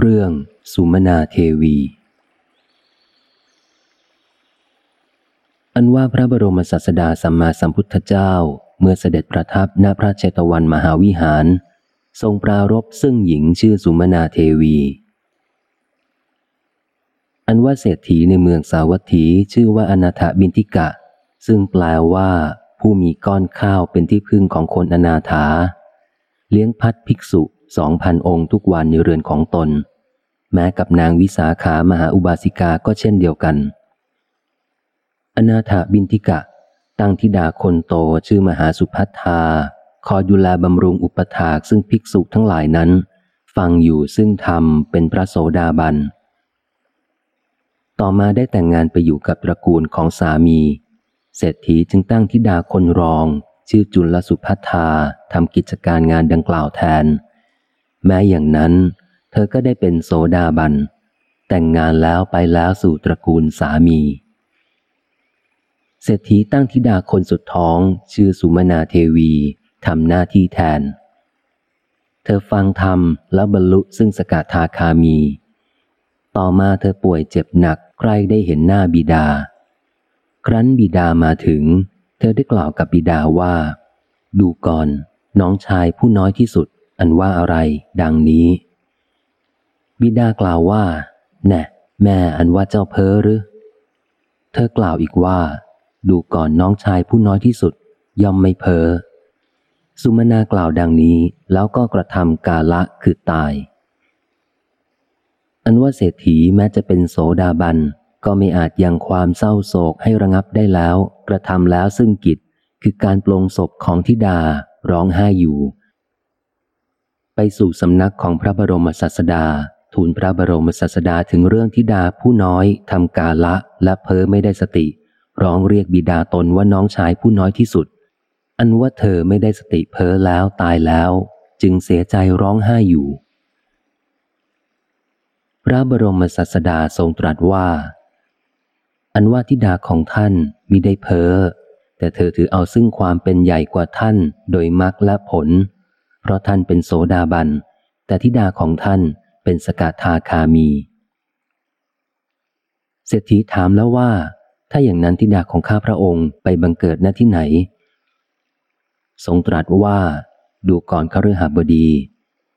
เรื่องสุมนาเทวี อันว่าพระบรมศาสดาสัมมาสัมพุทธเจ้า เมื่อเสด็จประทับณพระเชตวันมหาวิหาร ทรงปรารบซึ่งหญิงชื่อสุมนาเทวี อันว่าเศรษฐีในเมืองสาวัตถีชื่อว่าอนาถบินทิกะ ซึ่งแปลว่า ผู้มีก้อนข้าวเป็นที่พึ่งของคนอนาถา เลี้ยงพัดภิกษุ สองพันองค์ทุกวันในเรือนของตน แม้กับนางวิสาขามหาอุบาสิกาก็เช่นเดียวกัน อนาถบินทิกะ ตั้งธิดาคนโตชื่อมหาสุพัทธาคอยดูแลบำรุงอุปถากซึ่งภิกษุทั้งหลายนั้น ฟังอยู่ซึ่งธรรมเป็นพระโสดาบัน ต่อมาได้แต่งงานไปอยู่กับตระกูลของสามี เศรษฐีจึงตั้งธิดาคนรอง ชื่อจุลสุพัทธาทำกิจการงานดังกล่าวแทน แม้อย่างนั้น เธอก็ได้เป็นโสดาบัน แต่งงานแล้วไปแล้วสู่ตระกูลสามี เศรษฐีตั้งธิดาคนสุดท้องชื่อสุมนาเทวีทำหน้าที่แทน เธอฟังธรรมแล้วบรรลุซึ่งสกทาคามี ต่อมาเธอป่วยเจ็บหนักใครได้เห็นหน้าบิดา ครั้นบิดามาถึง เธอได้กล่าวกับบิดาว่า ดูก่อน น้องชายผู้น้อยที่สุด อันว่าอะไร ดังนี้ บิดากล่าวว่า แน่ แม่อันว่าเจ้าเพ้อหรือ เธอกล่าวอีกว่า ดูก่อนน้องชายผู้น้อยที่สุด ย่อมไม่เพ้อ สุมนากล่าวดังนี้แล้วก็กระทำกาละคือตาย อันว่าเศรษฐีแม้จะเป็นโสดาบันก็ไม่อาจยังความเศร้าโศกให้ระงับได้แล้ว กระทำแล้วซึ่งกิจคือการปลงศพของทิดาร้องไห้อยู่ ไปสู่สำนักของพระบรมศาสดา ทูลพระบรมศาสดาถึงเรื่องทิดาผู้น้อยทำกาละและเพ้อไม่ได้สติ ร้องเรียกบิดาตนว่าน้องชายผู้น้อยที่สุด อันว่าเธอไม่ได้สติเพ้อแล้วตายแล้ว จึงเสียใจร้องไห้อยู่ พระบรมศาสดาทรงตรัสว่า อันว่าทิดาของท่านมิได้เพ้อแต่เธอถือเอาซึ่งความเป็นใหญ่กว่าท่านโดยมรรคและผล เพราะท่านเป็นโสดาบัน แต่ทิดาของท่านเป็นสกทาคามี เศรษฐีถามแล้วว่า ถ้าอย่างนั้นทิดาของข้าพระองค์ไปบังเกิดณที่ไหน ทรงตรัสว่า ดูก่อนขรือหาบดี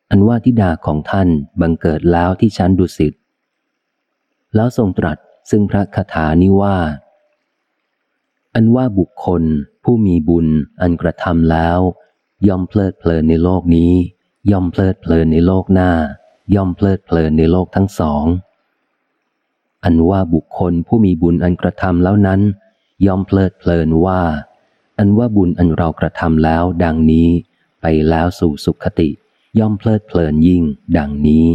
อันว่าทิดาของท่านบังเกิดแล้วที่ชั้นดุสิต แล้วทรงตรัสซึ่งพระคาถานี้ว่า อันว่าบุคคลผู้มีบุญอันกระทำแล้ว ย่อมเพลิดเพลินในโลกนี้ ย่อมเพลิดเพลินในโลกหน้า ย่อมเพลิดเพลินในโลกทั้งสอง อันว่าบุคคลผู้มีบุญอันกระทำแล้วนั้น ย่อมเพลิดเพลินว่า อันว่าบุญอันเรากระทำแล้ว ดังนี้ ไปแล้วสู่สุขติ ย่อมเพลิดเพลินยิ่ง ดังนี้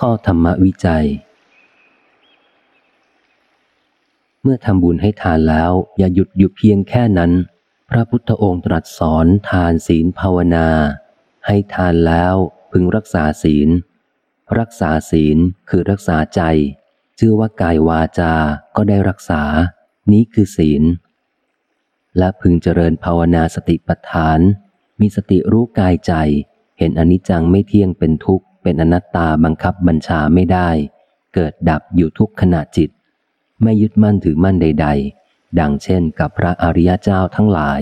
ข้อธรรมวิจัย เมื่อทำบุญให้ทานแล้ว อย่าหยุดอยู่เพียงแค่นั้น พระพุทธองค์ตรัสสอนทานศีลภาวนา ให้ทานแล้วพึงรักษาศีล รักษาศีลคือรักษาใจ ชื่อว่ากายวาจา ก็ได้รักษา นี้คือศีล และพึงเจริญภาวนาสติปัฏฐาน มีสติรู้กายใจ เห็นอนิจจังไม่เที่ยงเป็นทุกข์ เป็นอนัตตาบังคับบัญชาไม่ได้ เกิดดับอยู่ทุกขณะจิต ไม่ยึดมั่นถือมั่นใด ๆ ดังเช่นกับพระอริยเจ้าทั้งหลาย